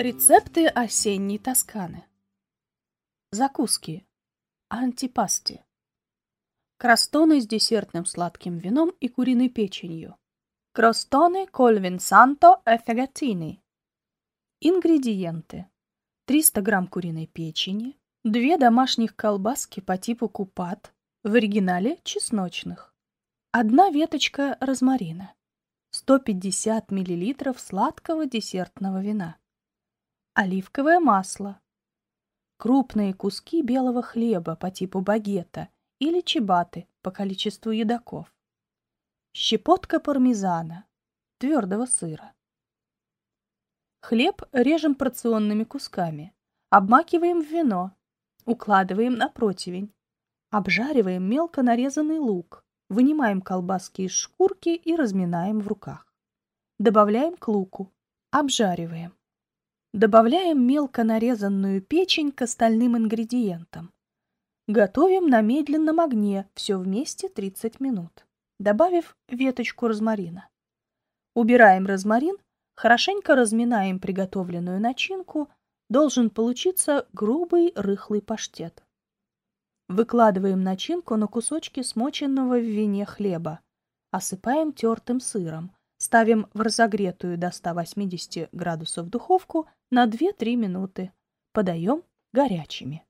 Рецепты осенней Тосканы. Закуски. Антипасти. Кростоны с десертным сладким вином и куриной печенью. Кростоны коль винсанто e. Ингредиенты. 300 грамм куриной печени, 2 домашних колбаски по типу купат, в оригинале чесночных, одна веточка розмарина, 150 миллилитров сладкого десертного вина оливковое масло, крупные куски белого хлеба по типу багета или чебаты по количеству едоков, щепотка пармезана, твердого сыра. Хлеб режем порционными кусками, обмакиваем в вино, укладываем на противень, обжариваем мелко нарезанный лук, вынимаем колбаски из шкурки и разминаем в руках. Добавляем к луку, обжариваем. Добавляем мелко нарезанную печень к остальным ингредиентам. Готовим на медленном огне все вместе 30 минут, добавив веточку розмарина. Убираем розмарин, хорошенько разминаем приготовленную начинку, должен получиться грубый рыхлый паштет. Выкладываем начинку на кусочки смоченного в вине хлеба, осыпаем тертым сыром, ставим в разогретую до 180 градусов духовку на 2-3 минуты. Подаем горячими.